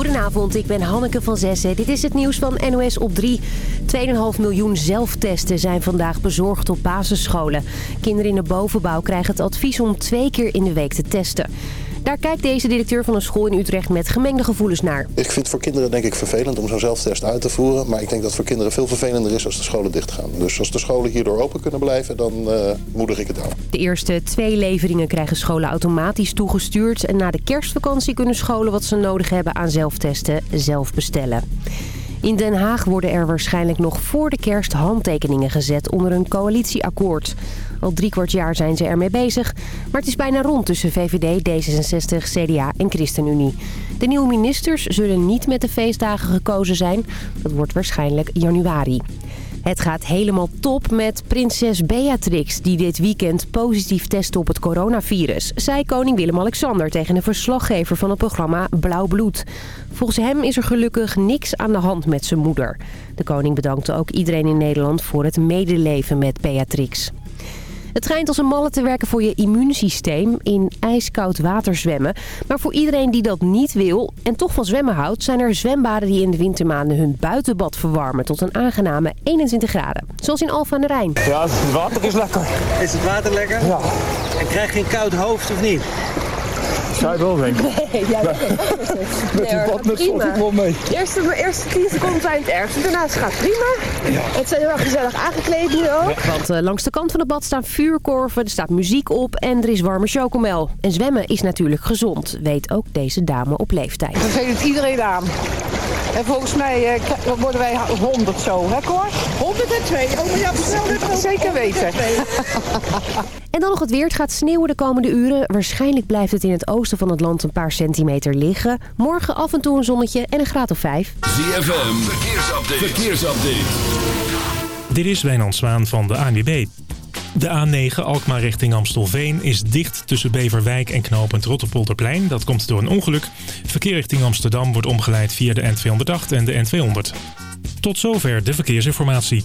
Goedenavond, ik ben Hanneke van Zessen. Dit is het nieuws van NOS op 3. 2,5 miljoen zelftesten zijn vandaag bezorgd op basisscholen. Kinderen in de bovenbouw krijgen het advies om twee keer in de week te testen. Daar kijkt deze directeur van een school in Utrecht met gemengde gevoelens naar. Ik vind het voor kinderen denk ik vervelend om zo'n zelftest uit te voeren. Maar ik denk dat het voor kinderen veel vervelender is als de scholen dichtgaan. Dus als de scholen hierdoor open kunnen blijven, dan uh, moedig ik het aan. De eerste twee leveringen krijgen scholen automatisch toegestuurd. En na de kerstvakantie kunnen scholen wat ze nodig hebben aan zelftesten zelf bestellen. In Den Haag worden er waarschijnlijk nog voor de kerst handtekeningen gezet onder een coalitieakkoord. Al drie kwart jaar zijn ze ermee bezig, maar het is bijna rond tussen VVD, D66, CDA en ChristenUnie. De nieuwe ministers zullen niet met de feestdagen gekozen zijn. Dat wordt waarschijnlijk januari. Het gaat helemaal top met prinses Beatrix... die dit weekend positief testte op het coronavirus... zei koning Willem-Alexander tegen een verslaggever van het programma Blauw Bloed. Volgens hem is er gelukkig niks aan de hand met zijn moeder. De koning bedankte ook iedereen in Nederland voor het medeleven met Beatrix. Het schijnt als een malle te werken voor je immuunsysteem in ijskoud water zwemmen. Maar voor iedereen die dat niet wil en toch van zwemmen houdt... zijn er zwembaden die in de wintermaanden hun buitenbad verwarmen... tot een aangename 21 graden. Zoals in Alphen aan de Rijn. Ja, het water is lekker. Is het water lekker? Ja. En krijg je een koud hoofd of niet? Je wel denken. Nee, ja, dat Met die badmuts valt ik wel mee. De eerste, de eerste 10 seconden zijn het ergste. Daarna gaat het prima. Ja. Het zijn heel erg gezellig aangekleed nu ook. Want eh, langs de kant van het bad staan vuurkorven, er staat muziek op en er is warme chocomel. En zwemmen is natuurlijk gezond, weet ook deze dame op leeftijd. Dat geeft iedereen aan. En volgens mij eh, worden wij 100 zo, hè Cor? 102. Oh, maar ja, snel Zeker weten. En dan nog het weer. Het gaat sneeuwen de komende uren. Waarschijnlijk blijft het in het oosten van het land een paar centimeter liggen. Morgen af en toe een zonnetje en een graad of vijf. ZFM, verkeersupdate. verkeersupdate. Dit is Wijnand Zwaan van de ANWB. De A9 Alkmaar richting Amstelveen is dicht tussen Beverwijk en knooppunt Rotterpolderplein. Dat komt door een ongeluk. Verkeer richting Amsterdam wordt omgeleid via de N208 en de N200. Tot zover de verkeersinformatie.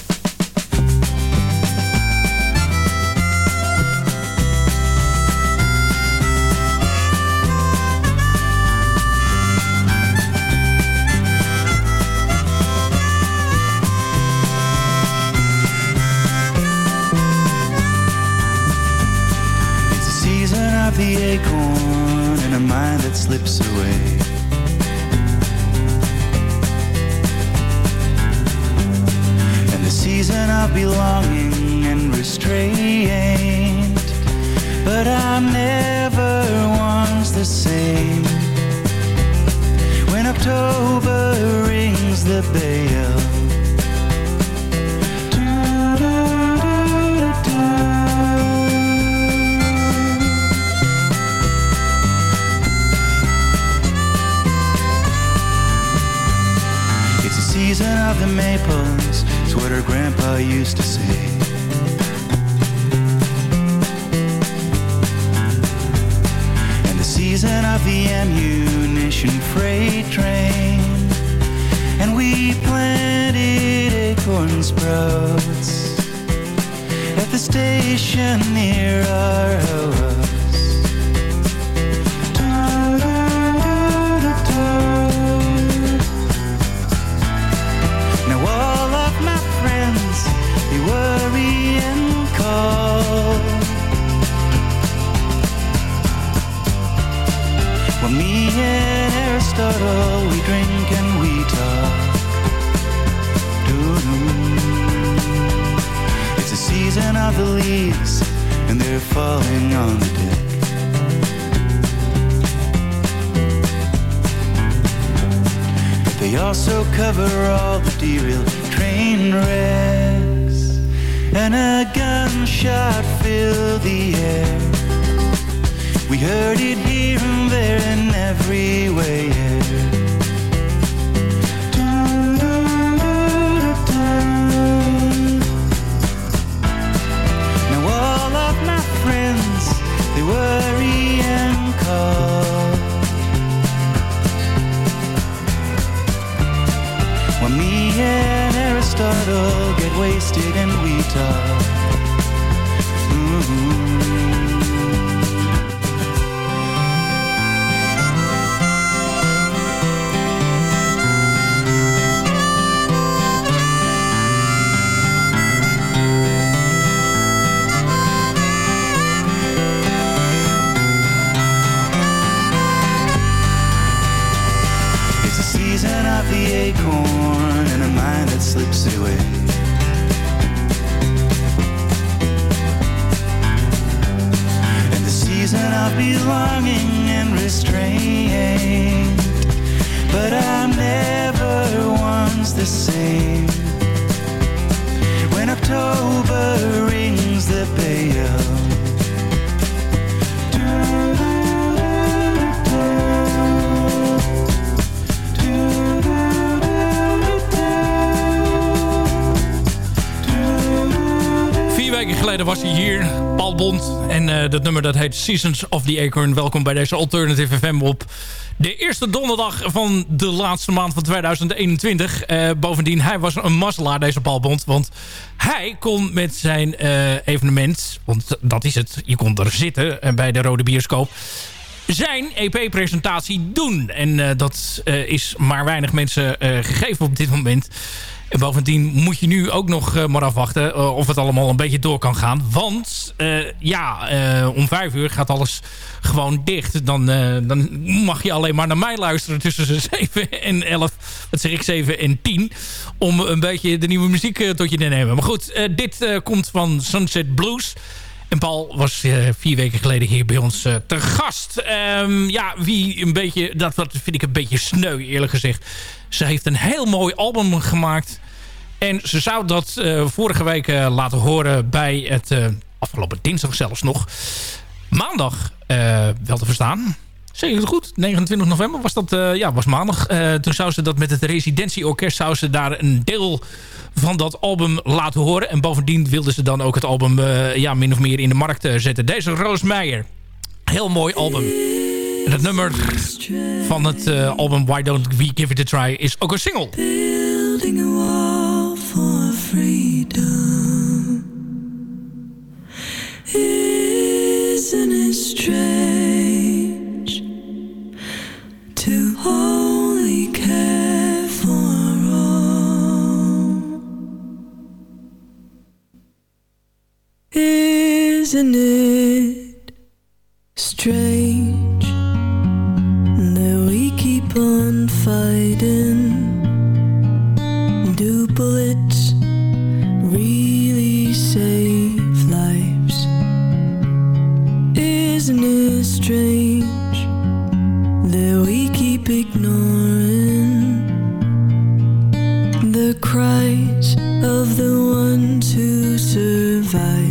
Slips away. Gunshot filled the air. We heard it here and there and everywhere. Now all of my friends, they worry and call. When me and Aristotle get wasted and we talk. Ooh. Belonging and restraint. But I'm never once the same. When October rings the bell. Weken geleden was hij hier, Paul Bond. En eh, dat nummer dat heet Seasons of the Acorn. Welkom bij deze Alternative FM op de eerste donderdag van de laatste maand van 2021. Eh, bovendien, hij was een mazzelaar, deze Paul Bond. Want hij kon met zijn eh, evenement, want dat is het, je kon er zitten bij de Rode Bioscoop zijn EP-presentatie doen. En dat is maar weinig mensen gegeven op dit moment. En bovendien moet je nu ook nog eh, maar afwachten eh, of het allemaal een beetje door kan gaan. Want eh, ja, om vijf uur gaat alles gewoon dicht. Dan, dan mag je alleen maar naar mij luisteren tussen 7 en 11. Wat zeg ik, 7 en 10. Om een beetje de nieuwe muziek tot je te nemen. Maar goed, dit komt van Sunset Blues. En Paul was vier weken geleden hier bij ons eh, te gast. Ehm, ja, wie een beetje... Dat, dat vind ik een beetje sneu, eerlijk gezegd. Ze heeft een heel mooi album gemaakt. En ze zou dat eh, vorige week eh, laten horen bij het... eh, afgelopen dinsdag zelfs nog. Maandag wel te verstaan. Ik het goed? 29 november was dat, ja, was maandag. Toen zou ze dat met het residentieorkest... zou ze daar een deel van dat album laten horen. En bovendien wilden ze dan ook het album ja, min of meer in de markt zetten. Deze Roos Meijer. Heel mooi album. En het nummer van het eh, album Why Don't We Give It A Try is ook een single. Building a wall for freedom. Isn't it strange to only care for all? Isn't it strange cries of the ones who survived?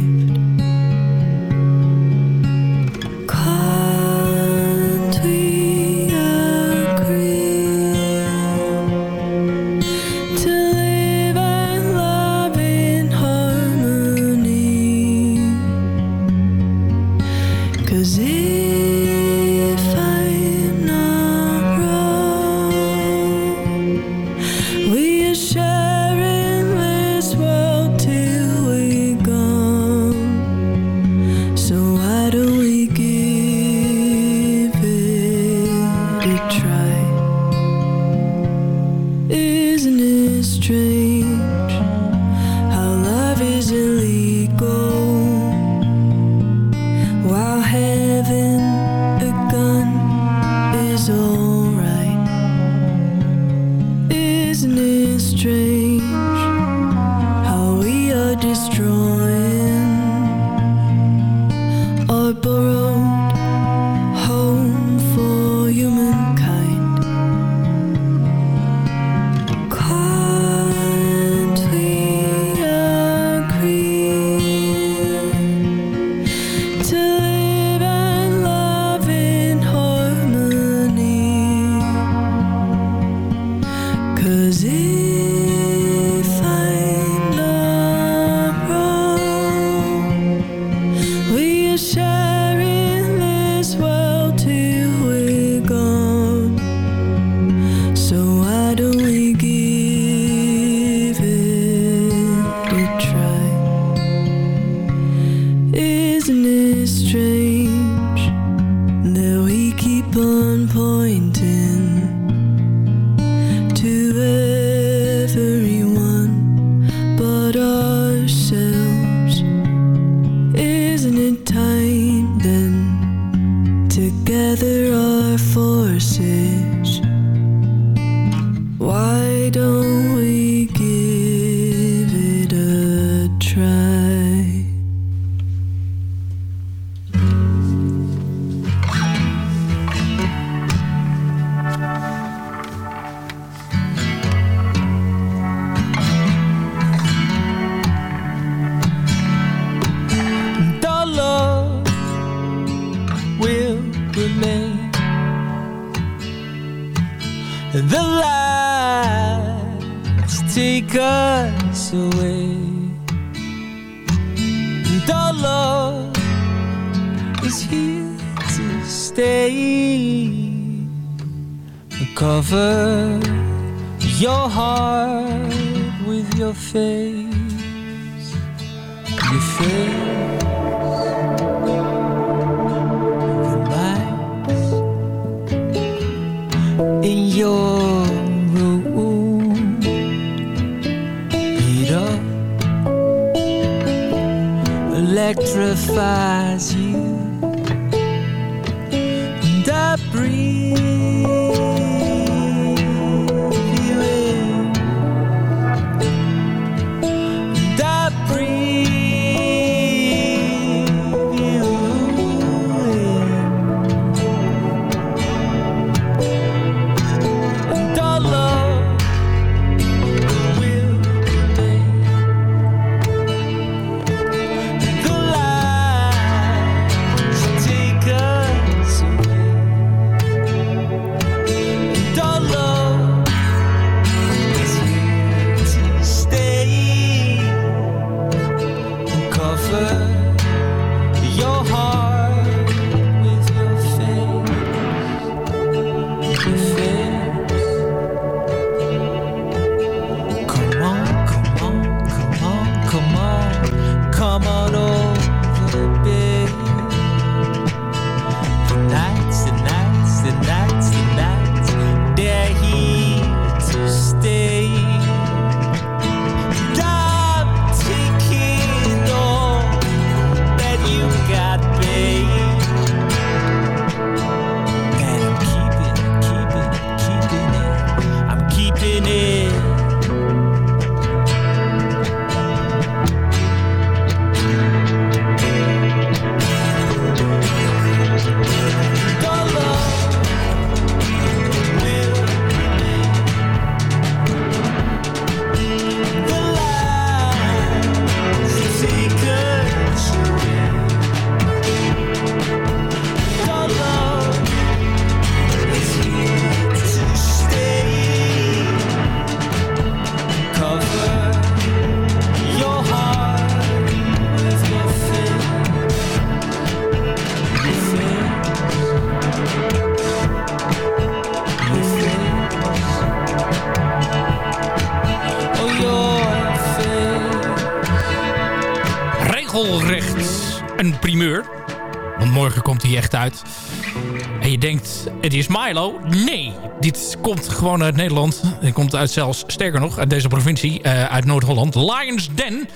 Het is Milo. Nee, dit komt gewoon uit Nederland. Het komt uit zelfs, sterker nog, uit deze provincie. eh, uit Noord-Holland. Lions Den.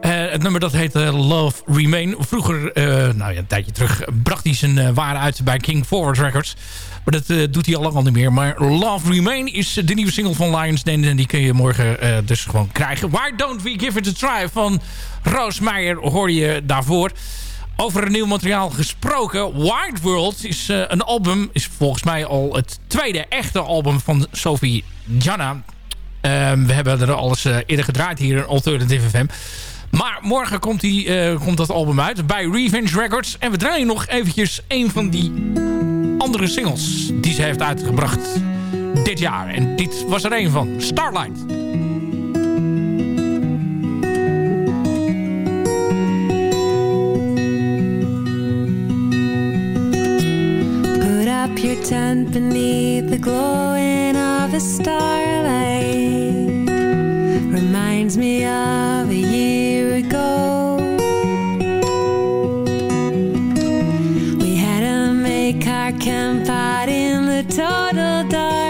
Eh, het nummer dat heet eh, Love Remain. Vroeger, nou ja, een tijdje terug, bracht hij zijn waar uit bij King Forward Records. Maar dat doet hij al lang al niet meer. Maar Love Remain is de nieuwe single van Lions Den. En die kun je morgen dus gewoon krijgen. Why Don't We Give It A Try van Roos Meijer hoorde je daarvoor. Over een nieuw materiaal gesproken. Wide World is eh, een album. Is volgens mij al het tweede echte album van Sophie Janna. Ehm, we hebben er alles uh, eerder gedraaid hier in Alternative FM. Maar morgen komt, die, eh, komt dat album uit bij Revenge Records. En we draaien nog eventjes een van die andere singles die ze heeft uitgebracht dit jaar. En dit was er een van. Starlight. up your tent beneath the glowing of a starlight. Reminds me of a year ago. We had to make our camp out in the total dark.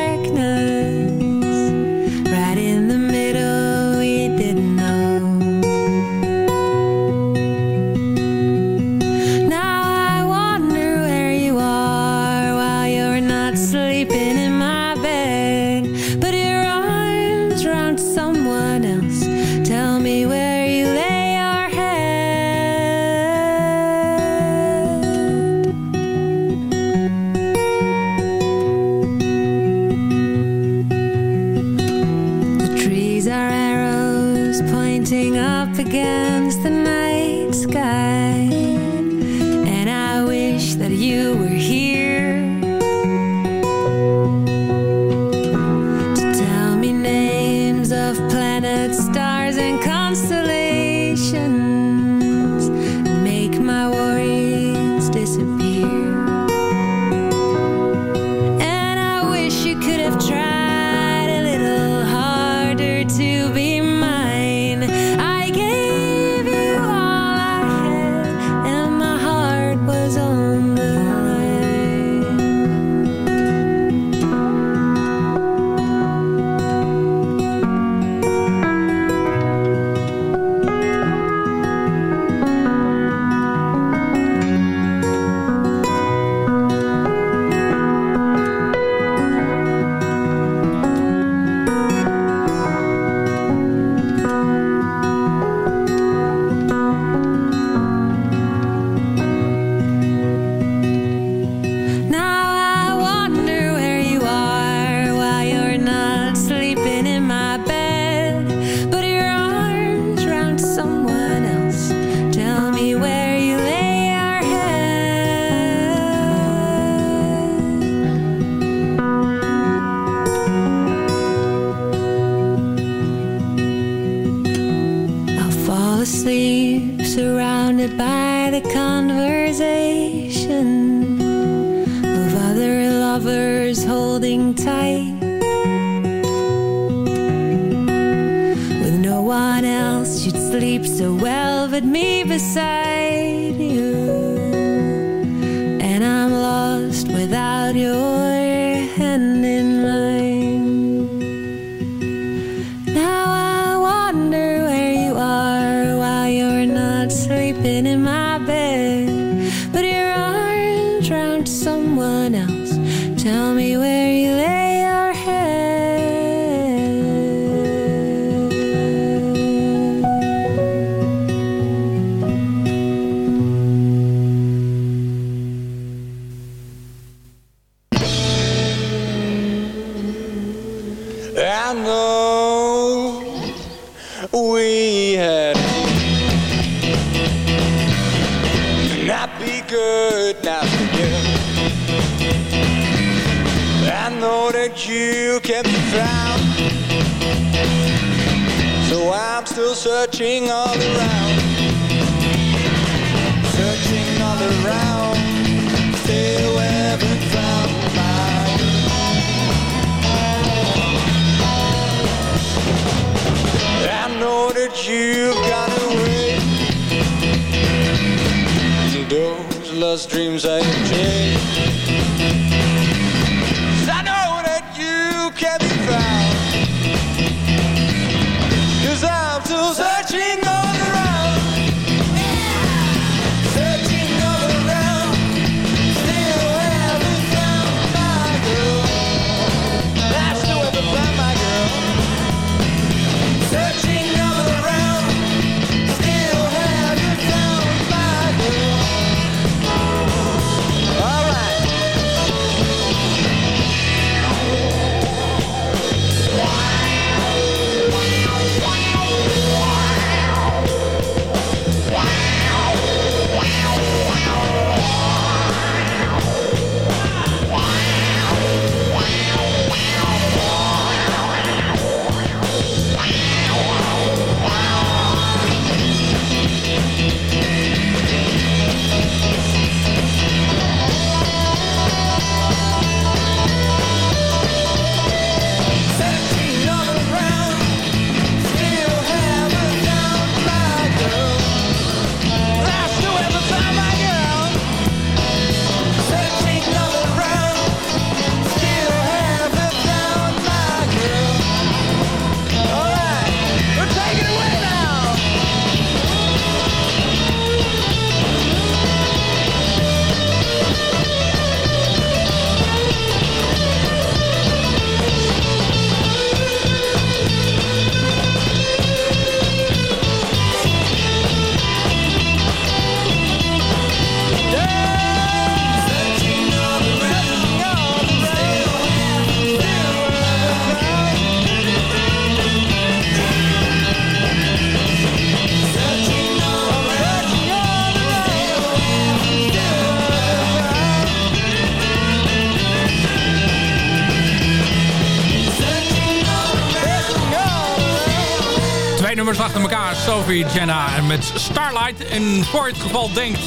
Sophie, Jenna en met Starlight. En voor het geval denkt...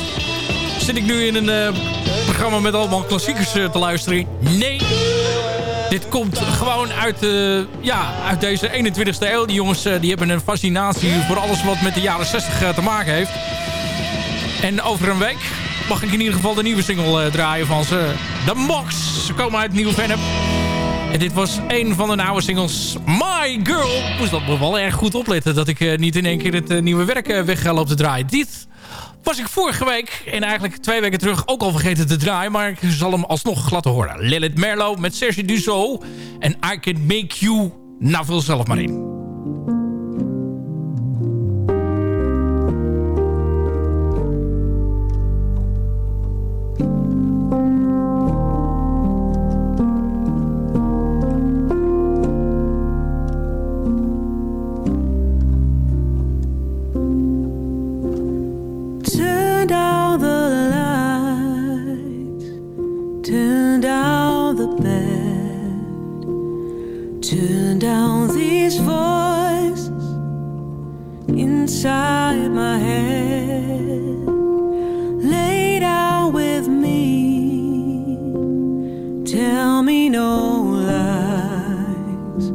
Zit ik nu in een eh, programma met allemaal klassiekers eh, te luisteren? Nee. Dit komt gewoon uit, eh, ja, uit deze 21ste eeuw. Die jongens die hebben een fascinatie voor alles wat met de jaren 60 eh, te maken heeft. En over een week mag ik in ieder geval de nieuwe single draaien van ze. The Mox. Ze komen uit Nieuw-Vennep. En dit was een van de oude singles. My Girl. Moest dat wel erg goed opletten dat ik eh, niet in één keer het eh, nieuwe werk eh, weg ga lopen te draaien. Dit was ik vorige week en eigenlijk twee weken terug ook al vergeten te draaien. Maar ik zal hem alsnog laten horen. Lilith Merlo met Serge Dussault en I Can Make You. Nou, vul zelf maar in. Down these voices inside my head. Lay down with me, tell me no lies,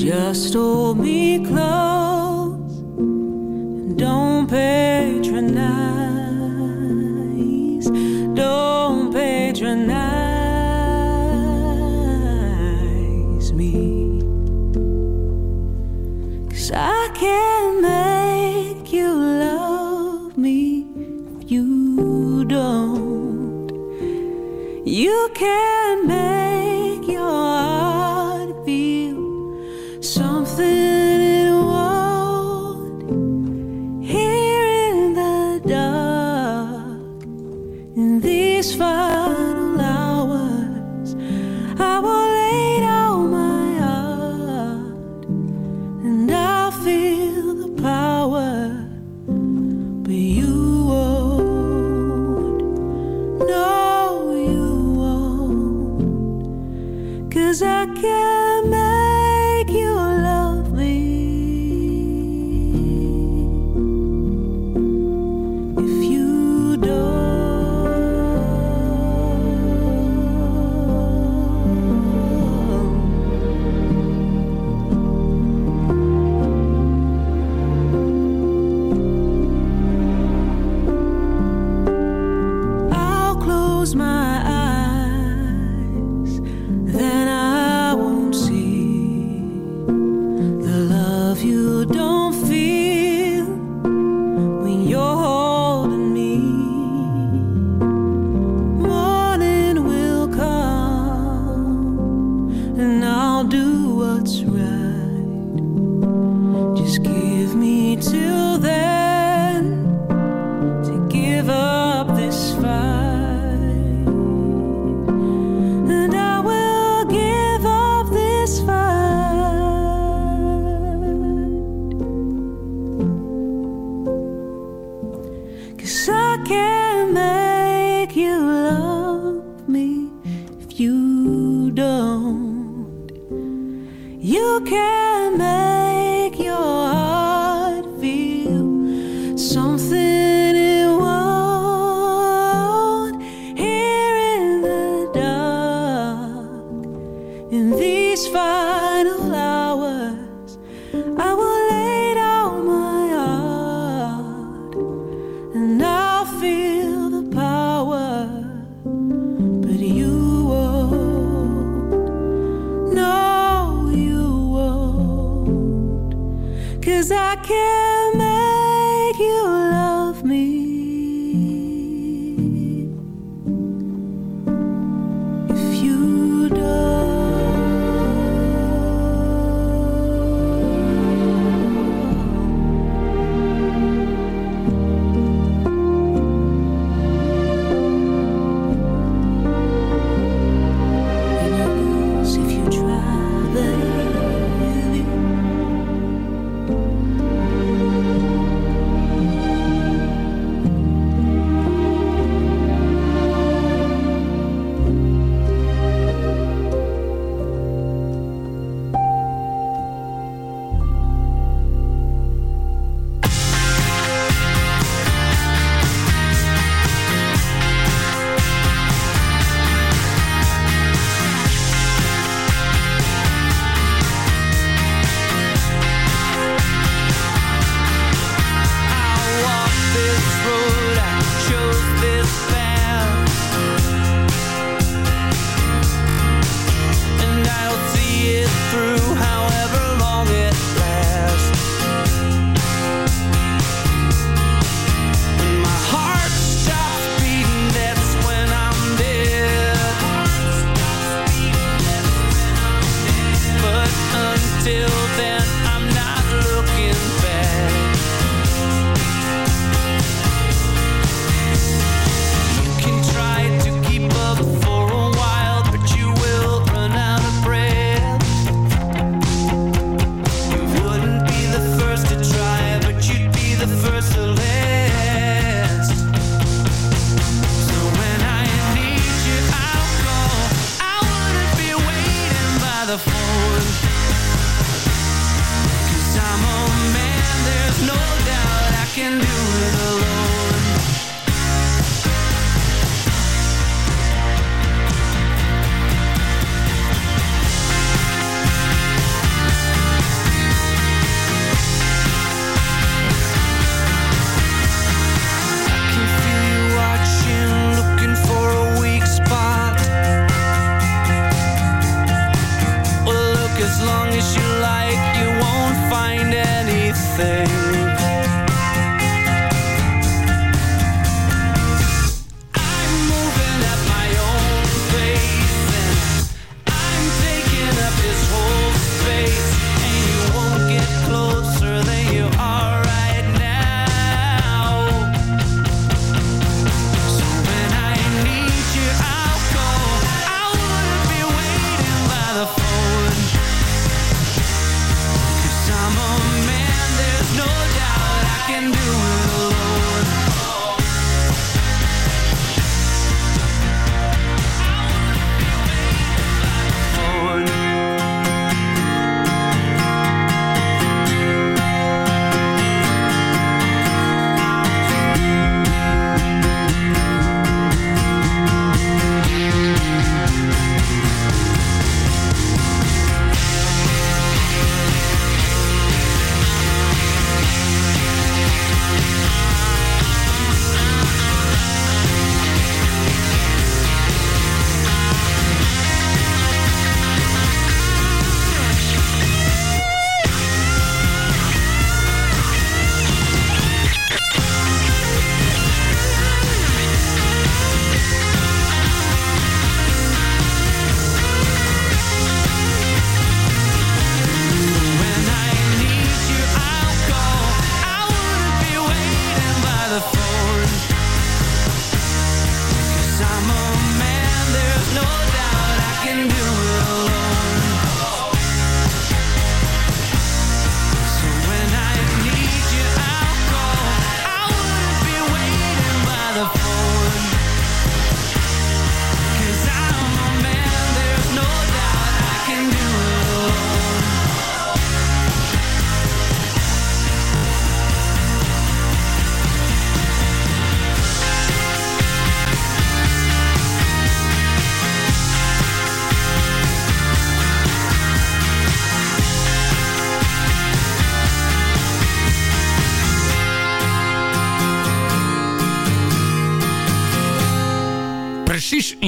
just hold me close. And don't patronize. You can't make 'cause Cause I can't make you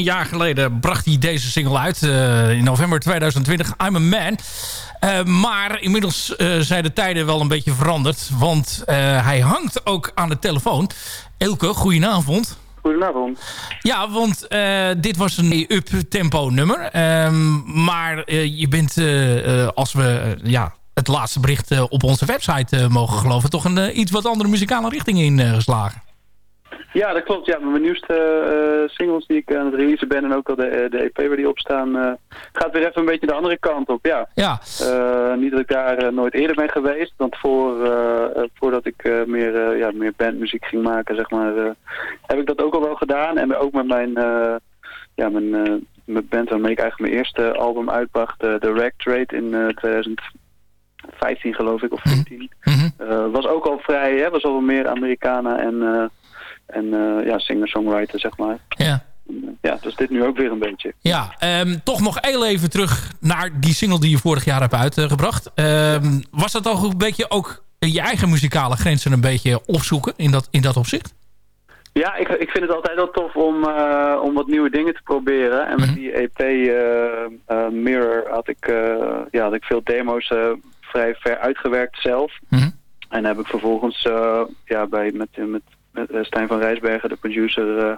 jaar geleden bracht hij deze single uit. eh, in november 2020, I'm a Man. Eh, maar inmiddels eh, zijn de tijden wel een beetje veranderd. Want hij hangt ook aan de telefoon. Elke, goedenavond. Goedenavond. Ja, want dit was een up-tempo nummer. Ehm, maar je bent, als we ja, het laatste bericht op onze website mogen geloven... toch een iets wat andere muzikale richting ingeslagen. Ja, dat klopt. Ja, mijn nieuwste eh, singles die ik aan het releasen ben en ook al de, eh, de EP waar die op staan, eh, gaat weer even een beetje de andere kant op. Ja. Ja. Niet dat ik daar nooit eerder ben geweest, want voor, voordat ik meer, eh, ja, meer bandmuziek ging maken, zeg maar, heb ik dat ook al wel gedaan. En ook met mijn, eh, ja, mijn, mijn band waarmee ik eigenlijk mijn eerste album uitbracht, The Rag Trade in eh, 2015 geloof ik, of 14. Eh, was ook al vrij, hè, was al meer Americana en, en eh, ja, singer-songwriter, zeg maar. Ja. Ja, dus dit nu ook weer een beetje. Ja, ehm, toch nog heel even terug naar die single die je vorig jaar hebt uitgebracht. Ehm, was dat toch een beetje ook je eigen muzikale grenzen een beetje opzoeken in dat, in dat opzicht? Ja, ik, ik vind het altijd wel tof om, eh, om wat nieuwe dingen te proberen. En met die EP eh, eh, Mirror had ik, eh, ja, had ik veel demo's eh, vrij ver uitgewerkt zelf. En heb ik vervolgens eh, ja, bij, met, met, eh, Stijn van Rijsbergen, de producer, eh,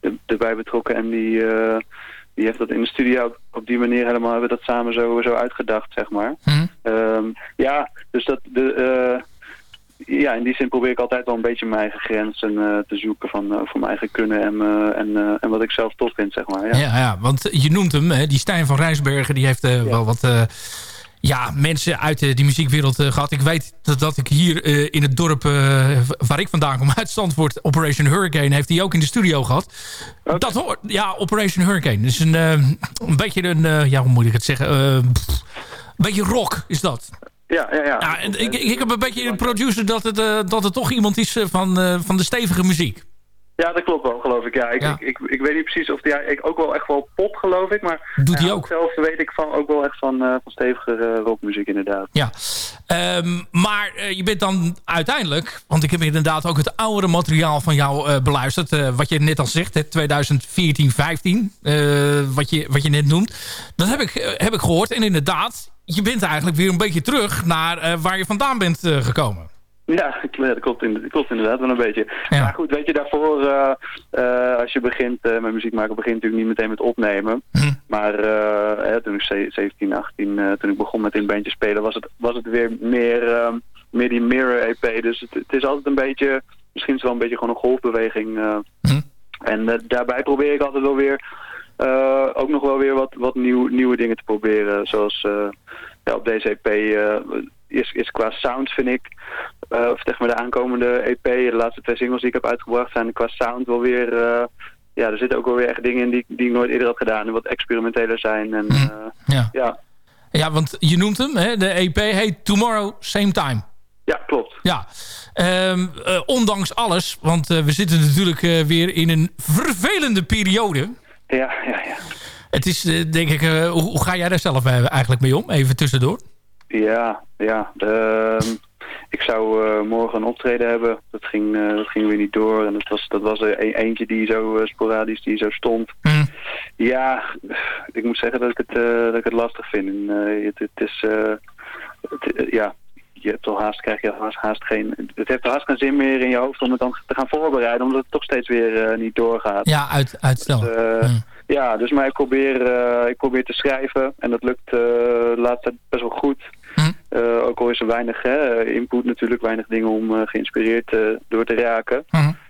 er- erbij betrokken. En die, eh, die heeft dat in de studio op, die manier helemaal hebben we dat samen zo, zo uitgedacht, zeg maar. Ehm, ja, dus dat... De, eh, ja, in die zin probeer ik altijd wel een beetje mijn eigen grenzen eh, te zoeken van, eh, voor mijn eigen kunnen en, eh, en, eh, en wat ik zelf tof vind, zeg maar. Ja. Ja, ja want je noemt hem, hè, die Stijn van Rijsbergen, die heeft eh, wel wat eh, ja, mensen uit eh, die muziekwereld eh, gehad. Ik weet dat, dat ik hier eh, in het dorp waar ik vandaan kom, uit Zandvoort, Operation Hurricane, heeft hij ook in de studio gehad. Dat hoort, ja, Operation Hurricane. Dus een, een beetje een, ja, hoe moet ik het zeggen, een beetje rock is dat. Ja, ja, ja. Ja, en ik, ik heb een beetje een producer dat het, dat het toch iemand is van, van de stevige muziek. Ja, dat klopt wel, geloof ik. Ja, ik, Ik, ik, ik weet niet precies of die, ik ook wel echt wel pop, geloof ik. Maar Doet hij ook? Zelf weet ik van, ook wel echt van, eh, van stevige eh, rockmuziek, inderdaad. Ja, Ehm, maar eh, je bent dan uiteindelijk... want ik heb inderdaad ook het oudere materiaal van jou beluisterd... wat je net al zegt, hè, 2014, 15, eh, wat, je, wat je net noemt. Dat heb ik, heb ik gehoord. En inderdaad, je bent eigenlijk weer een beetje terug... naar waar je vandaan bent gekomen. Ja, dat klopt, in- dat klopt inderdaad wel een beetje. Maar goed, weet je, daarvoor, eh, eh, als je begint eh, met muziek maken, begint natuurlijk niet meteen met opnemen. Maar eh, hè, toen ik ze- 17, 18, eh, toen ik begon met in een bandje spelen, was het, was het weer meer, ehm, meer die Mirror EP. Dus het, het is altijd een beetje, misschien is het wel een beetje gewoon een golfbeweging. eh. En eh, daarbij probeer ik altijd wel weer, eh, ook nog wel weer wat, wat nieuw, nieuwe dingen te proberen. Zoals eh, ja, op deze EP eh, is, is qua sound vind ik, eh, of zeg maar de aankomende EP, de laatste twee singles die ik heb uitgebracht, zijn qua sound wel weer, eh, ja, er zitten ook wel weer echt dingen in die, die ik nooit eerder had gedaan en wat experimenteler zijn. En, eh, Ja. ja. Ja, want je noemt hem, hè, de EP heet Tomorrow Same Time. Ja, klopt. Ja, Ehm, eh, ondanks alles, want we zitten natuurlijk weer in een vervelende periode. Ja, ja, ja. Het is, denk ik, hoe, hoe ga jij daar zelf eigenlijk mee om? Even tussendoor. Ja, ja. Ehm, ik zou eh, morgen een optreden hebben. Dat ging, eh, dat ging weer niet door. En dat was, dat was er een, eentje die zo eh, sporadisch die zo stond. Ja, ik moet zeggen dat ik het, dat ik het lastig vind. En, het, het is, het, ja, je hebt al haast, krijg je haast, haast geen, het heeft haast geen zin meer in je hoofd om het dan te gaan voorbereiden, omdat het toch steeds weer niet doorgaat. Ja, uit, uitstellen. Dus, eh, Ja, dus maar ik probeer, ik probeer te schrijven en dat lukt tijd best wel goed. Eh, ook al is er weinig hè, input natuurlijk, weinig dingen om eh, geïnspireerd eh, door te raken.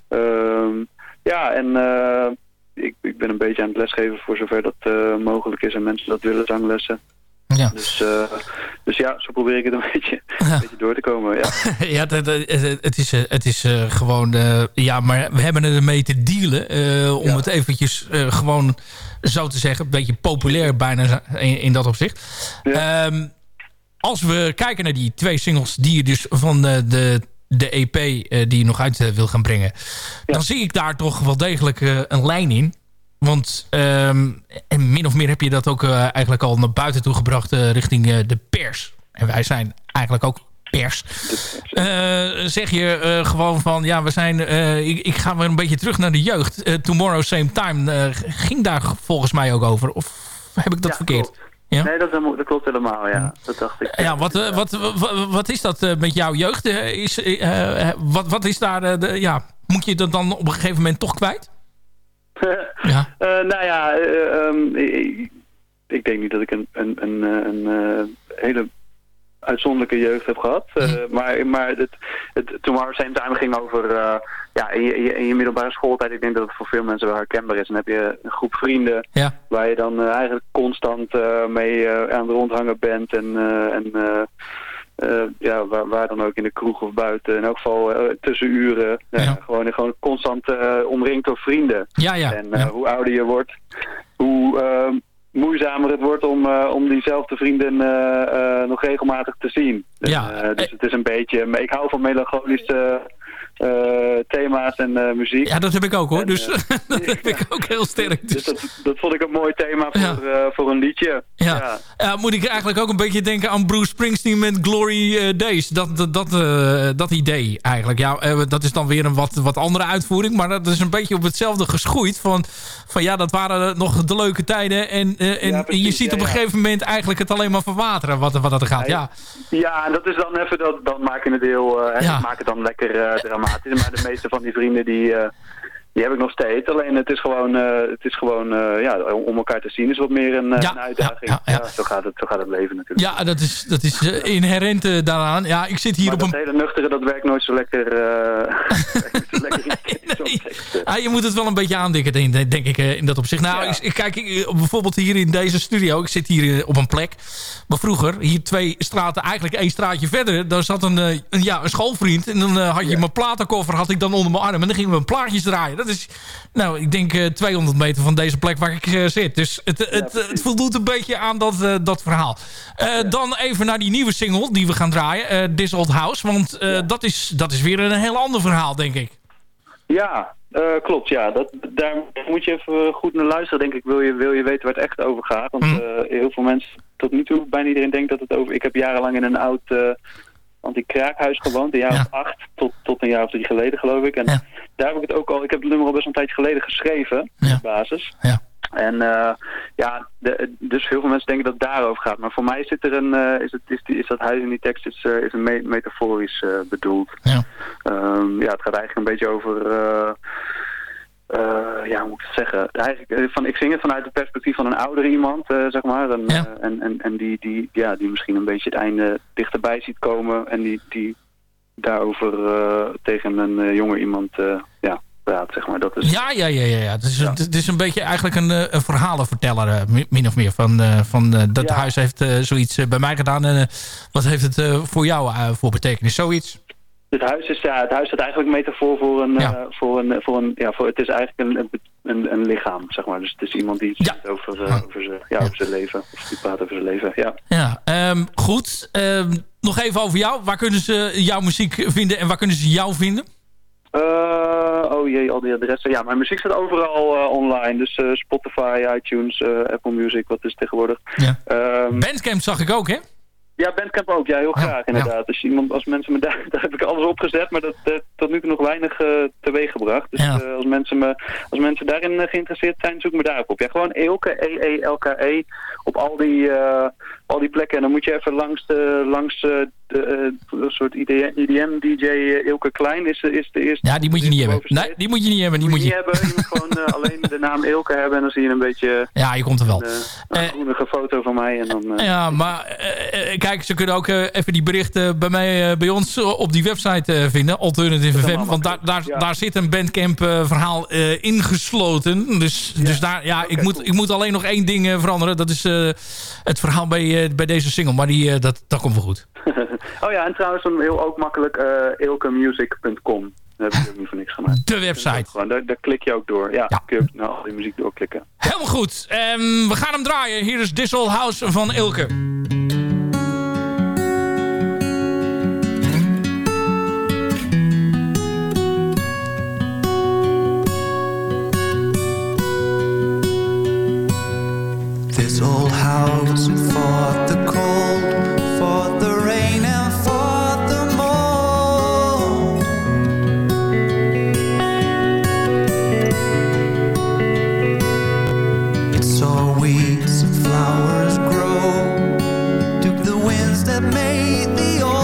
Ehm, ja, en ik, ik ben een beetje aan het lesgeven voor zover dat mogelijk is en mensen dat willen, zanglessen. Ja. Dus, dus ja, zo probeer ik het een beetje, een beetje door te komen. Ja. ja, dat, dat- het, het is, het is gewoon... ja, maar we hebben ermee te dealen. om het eventjes gewoon zo te zeggen... een beetje populair bijna in, in dat opzicht. Ehm, als we kijken naar die twee singles... die je dus van eh, de, de EP eh, die je nog uit eh, wil gaan brengen... dan zie ik daar toch wel degelijk een lijn in. Want ehm, en min of meer heb je dat ook eigenlijk al naar buiten toe gebracht... richting de pers. En wij zijn eigenlijk ook pers. Zeg je gewoon van, ja, we zijn... ik, ik ga weer een beetje terug naar de jeugd. Tomorrow Same Time ging daar volgens mij ook over. Of heb ik dat Ja, verkeerd? klopt. Ja? Nee, dat, dat klopt helemaal, ja. Dat dacht ik. Ja, wat, eh, wat, wat, wat is dat eh, met jouw jeugd? Eh, Is, wat, wat is daar... de, ja, moet je dat dan op een gegeven moment toch kwijt? Ja. Nou ja, eh, ehm, ik, ik denk niet dat ik een, een, een, een, hele uitzonderlijke jeugd heb gehad. Eh, Hm. Maar, maar het, het Tomorrow Same Time ging over eh, ja, in, je, in je- middelbare schooltijd. Ik denk dat het voor veel mensen wel herkenbaar is. Dan heb je een groep vrienden Ja. waar je dan eh, eigenlijk constant eh, mee eh, aan het rondhangen bent. En, eh, en eh, eh, ja, waar, waar dan ook in de kroeg of buiten. In elk geval eh, tussenuren. Ja, gewoon, gewoon constant eh, omringd door vrienden. Ja, ja. En eh, hoe ouder je wordt, hoe eh, moeizamer het wordt om, eh, om diezelfde vrienden eh, eh, nog regelmatig te zien. Ja. Eh, dus het is een beetje... Ik hou van melancholische thema's en eh, muziek. Ja, dat heb ik ook hoor. Dus dat heb ik ook heel sterk. Dus dat, dat vond ik een mooi thema voor, eh, voor een liedje. Ja. Ja, moet ik eigenlijk ook een beetje denken aan Bruce Springsteen met Glory eh, Days. Dat, dat, dat, eh, dat idee eigenlijk. Ja, eh, dat is dan weer een wat, wat andere uitvoering. Maar dat is een beetje op hetzelfde geschoeid. Van, van ja, dat waren nog de leuke tijden. En, eh, en je ziet op een gegeven moment eigenlijk het alleen maar verwateren. Wat, wat dat er gaat. Ja. Ja, en dat is dan even, dat, dan maak je het heel, eh, Ja. maak het dan lekker eh, dramatisch. Maar de meeste van die vrienden die, eh, die heb ik nog steeds. Alleen het is gewoon, eh, het is gewoon eh, ja, om elkaar te zien is wat meer een, eh, een uitdaging. Ja, zo, gaat het, zo gaat het leven natuurlijk. Ja, dat is, dat is inherent daaraan. Ja, ik zit hier Maar op dat een... hele nuchtere, dat werkt nooit zo lekker. eh, Ah, je moet het wel een beetje aandikken, denk, ik, eh, in dat opzicht. Nou, ik, ik kijk ik, eh, bijvoorbeeld hier in deze studio. Ik zit hier op een plek. Maar vroeger, hier twee straten, eigenlijk één straatje verder... daar zat een, een, ja, een schoolvriend. En dan had je mijn platenkoffer had ik dan onder mijn arm. En dan gingen we een plaatjes draaien. Dat is, nou, ik denk eh, 200 meter van deze plek waar ik zit. Dus het, het, het voldoet een beetje aan dat, dat verhaal. Dan even naar die nieuwe single die we gaan draaien. eh This Old House. Want dat, is, dat is weer een heel ander verhaal, denk ik. Ja, eh, klopt. Ja. Dat, daar moet je even goed naar luisteren, denk ik. Wil je, wil je weten waar het echt over gaat? Want Hm. eh, heel veel mensen, tot nu toe, bijna iedereen denkt dat het over... Ik heb jarenlang in een oud eh anti-kraakhuis gewoond. Een jaar of acht tot, tot een jaar of drie geleden, geloof ik. En daar heb ik het ook al... Ik heb het nummer al best een tijdje geleden geschreven, op basis. Ja. En eh, ja, de, dus heel veel mensen denken dat het daarover gaat. Maar voor mij zit er een, eh, is, het, is, die, is dat huis in die tekst is, eh, is een me- metaforisch bedoeld. Ja. Ehm, ja, het gaat eigenlijk een beetje over... ja, hoe moet ik het zeggen? Eigenlijk, van, ik zing het vanuit het perspectief van een oudere iemand, zeg maar. En, en, en, en die, die, ja, die misschien een beetje het einde dichterbij ziet komen. En die, die daarover tegen een jonger iemand ja, praat, zeg maar. Dat is, Ja, ja, ja, ja. ja. Het, is, het is een beetje eigenlijk een, eh, een verhalenverteller, eh, mi- min of meer. Van, eh, van dat huis heeft zoiets bij mij gedaan. En wat heeft het voor jou voor betekenis? Zoiets? Het huis is ja, het huis staat eigenlijk een metafoor voor een, eh, voor een, voor een, ja, voor het is eigenlijk een, een, een lichaam, zeg maar. Dus het is iemand die zegt over, eh, over, zijn, ja, over zijn leven, of die praat over zijn leven, ja. Ja, ehm, goed. Ehm, nog even over jou. Waar kunnen ze jouw muziek vinden en waar kunnen ze jou vinden? Eh, oh jee, al die adressen. Ja, mijn muziek staat overal eh, online. Dus eh, Spotify, iTunes, eh, Apple Music, wat is tegenwoordig. Ja. Ehm, Bandcamp zag ik ook, hè? Ja, Bandcamp ook. Ja, heel graag inderdaad. Dus iemand, als mensen me daar, daar heb ik alles opgezet, maar dat heeft tot nu toe nog weinig eh teweeg gebracht. Dus Ja. eh, als, mensen me, als mensen daarin eh, geïnteresseerd zijn, zoek me daarop op. Ja, gewoon Eelke, E-E-L-K-E, op al die, eh, al die plekken. En dan moet je even langs de, langs eh, de, eh, een soort IDM-DJ Eelke Klein is, is de eerste. Ja, die moet je niet hebben. Nee, die moet je niet hebben. Die moet je niet hebben. Je moet gewoon eh, alleen de naam Eelke hebben en dan zie je een beetje Ja, je komt er wel. een, eh, een groenige foto van mij. En dan, eh, Ja, maar kijk, ze kunnen ook eh, even die berichten bij mij, eh, bij ons eh, op die website vinden, Alternative FM. Want daar, daar, daar zit een Bandcamp verhaal ingesloten. Dus, dus daar, ja, ik, moet, ik moet alleen nog één ding veranderen. Dat is het verhaal bij, bij deze single. Maar die, dat, dat komt wel goed. oh ja, en trouwens heel ook makkelijk ilkemusic.com. Daar heb ik ook niet voor niks gemaakt. De website. Gewoon, daar, daar klik je ook door. Ja, kun je naar al die muziek doorklikken. Helemaal goed. Ehm, we gaan hem draaien. Hier is Old House van Ilke. old house fought the cold, fought the rain and fought the mold. It saw weeds and flowers grow, took the winds that made the old.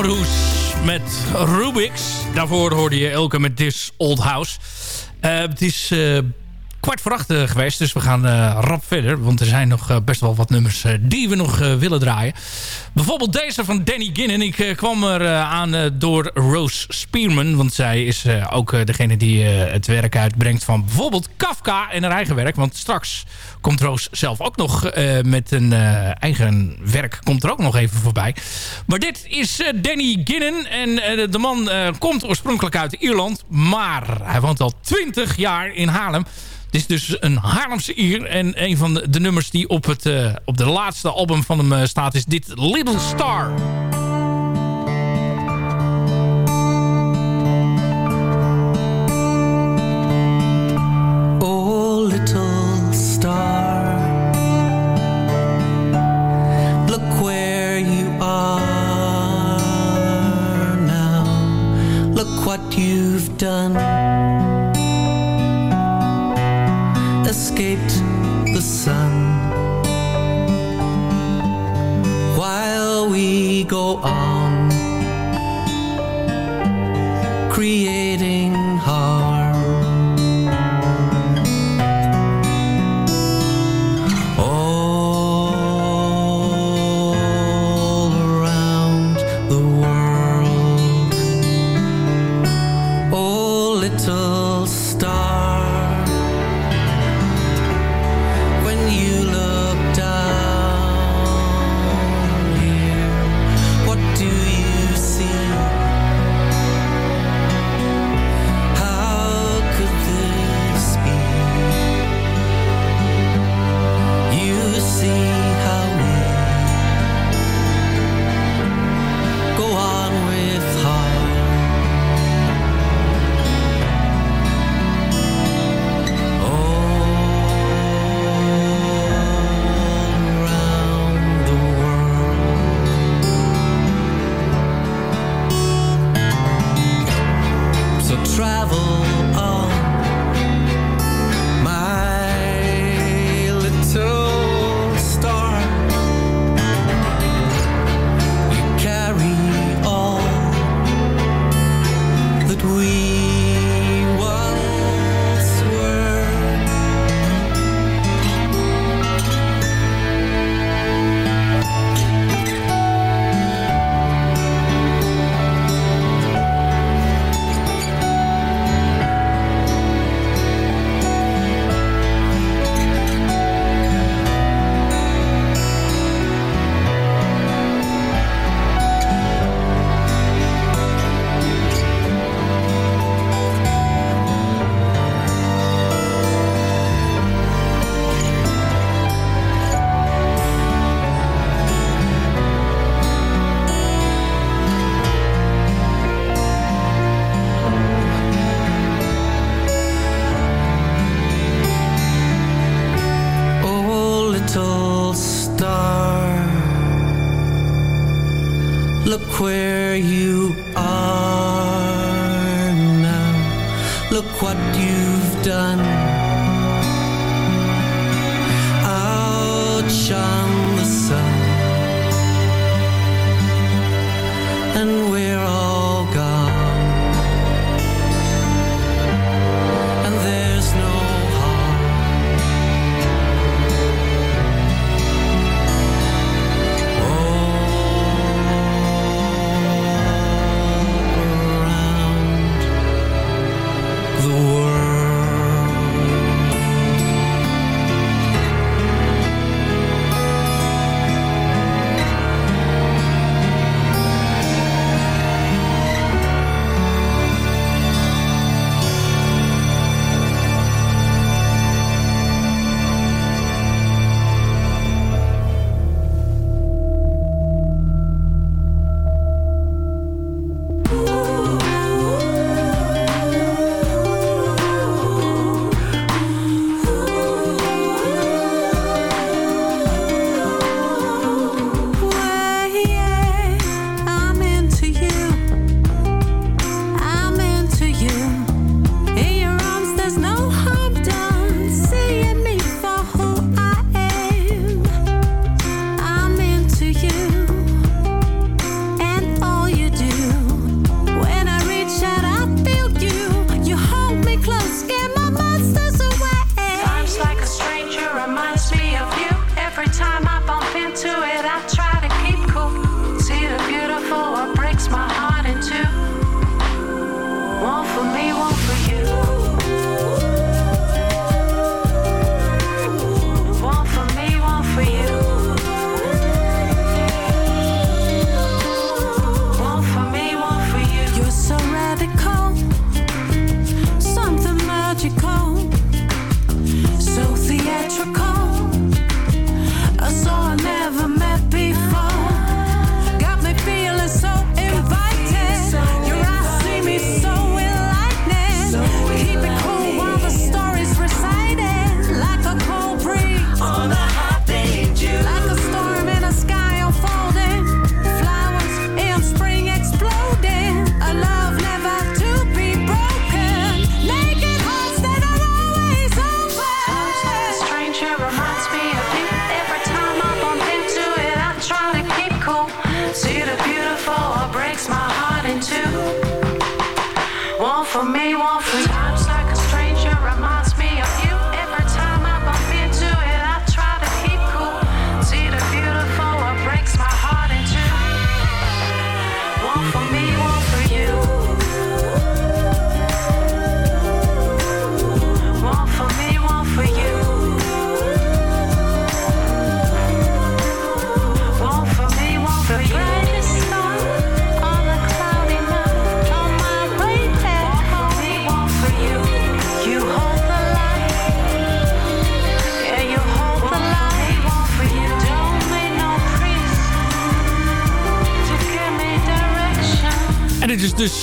Bruce met Rubix. Daarvoor hoorde je Elke met This Old House. Uh, het is uh, kwart voor acht geweest, dus we gaan uh, rap verder. Want er zijn nog best wel wat nummers die we nog willen draaien. Bijvoorbeeld deze van Danny Ginnon. Ik kwam er aan door Rose Spearman. Want zij is ook degene die het werk uitbrengt van bijvoorbeeld Kafka en haar eigen werk. Want straks komt Roos zelf ook nog met een eigen werk. Komt er ook nog even voorbij. Maar dit is Danny Ginnon. En de man komt oorspronkelijk uit Ierland. Maar hij woont al 20 jaar in Haarlem. Het is dus een Haarlemse Ier. En een van de, nummers die op, het, uh, op de laatste album van hem uh, staat is dit Little Star. Oh, little star Look where you are now Look what you've done we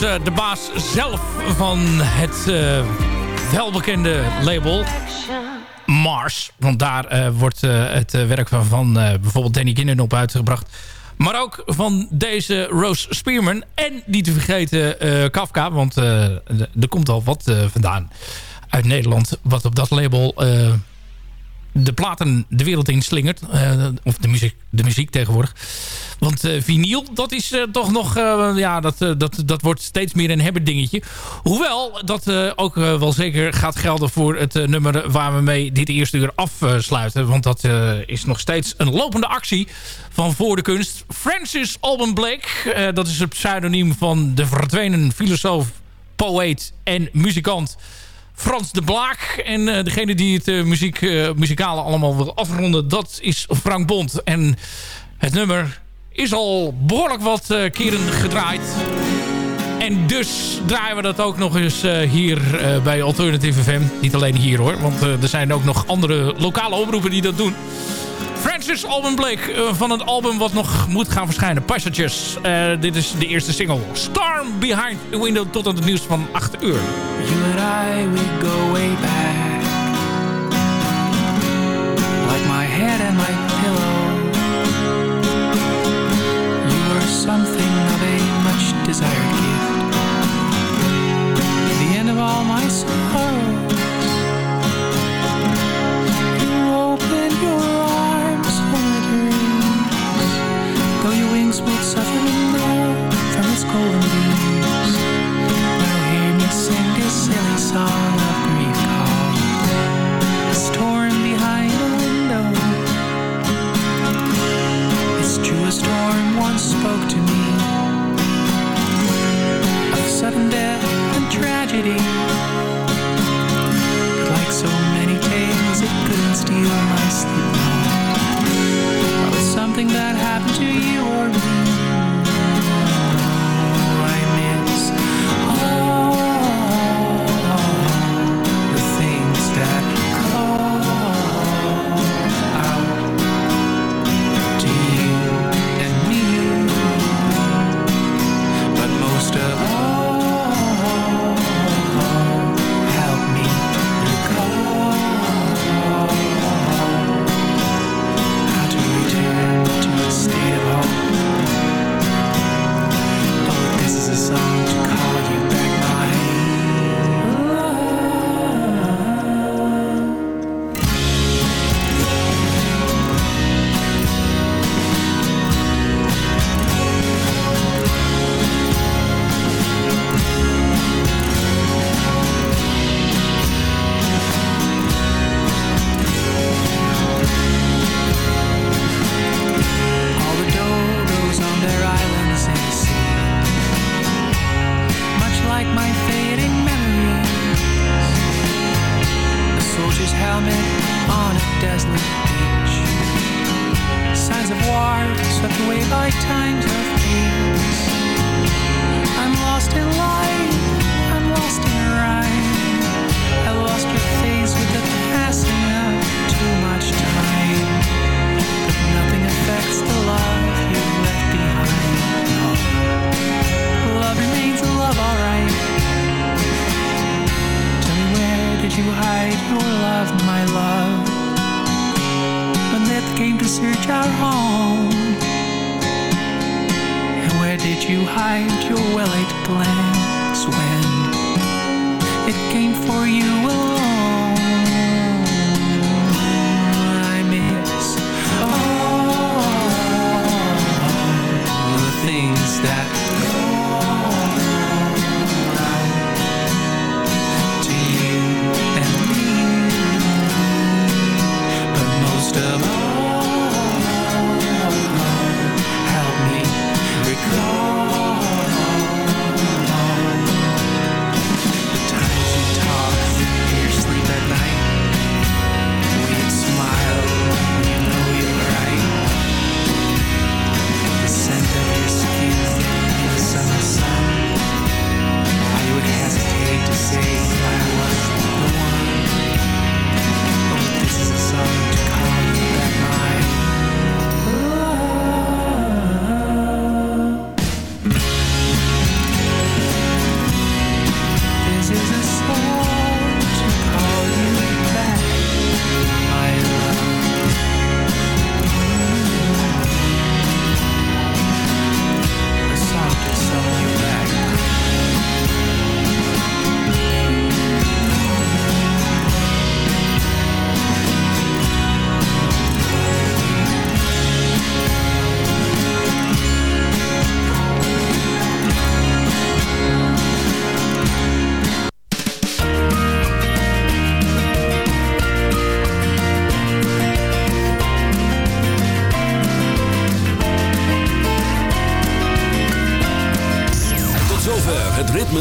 de baas zelf van het eh, welbekende label Mars. Want daar eh, wordt eh, het eh, werk van, eh, bijvoorbeeld Danny Ginnon op uitgebracht. Maar ook van deze Rose Spearman. En niet te vergeten eh, Kafka. Want eh, er komt al wat eh, vandaan uit Nederland. Wat op dat label eh, de platen de wereld in slingert. Eh, of de muziek, de muziek tegenwoordig. Want eh, vinyl, dat is eh, toch nog... ja, dat, dat, dat wordt steeds meer een hebben dingetje. Hoewel dat ook wel zeker gaat gelden voor het nummer... waar we mee dit eerste uur afsluiten. Want dat is nog steeds een lopende actie van Voor de Kunst. Francis Alban Blake, dat is het pseudoniem van de verdwenen filosoof, poëet en muzikant... Frans de Blaak. En eh, degene die het eh, muziek, eh, muzikale allemaal wil afronden, dat is Frank Bond. En het nummer is al behoorlijk wat keren gedraaid. En dus draaien we dat ook nog eens hier bij Alternative FM. Niet alleen hier hoor, want er zijn ook nog andere lokale omroepen die dat doen. Francis Alban Blake eh, van het album wat nog moet gaan verschijnen. Passages. Eh, dit is de eerste single. Storm Behind the Window tot aan het nieuws van 8 uur. You and I, we go way back. Like my head and my pillow. You were something of a much desired gift. The end of all my sorrows. You opened your arms something that happened to you or me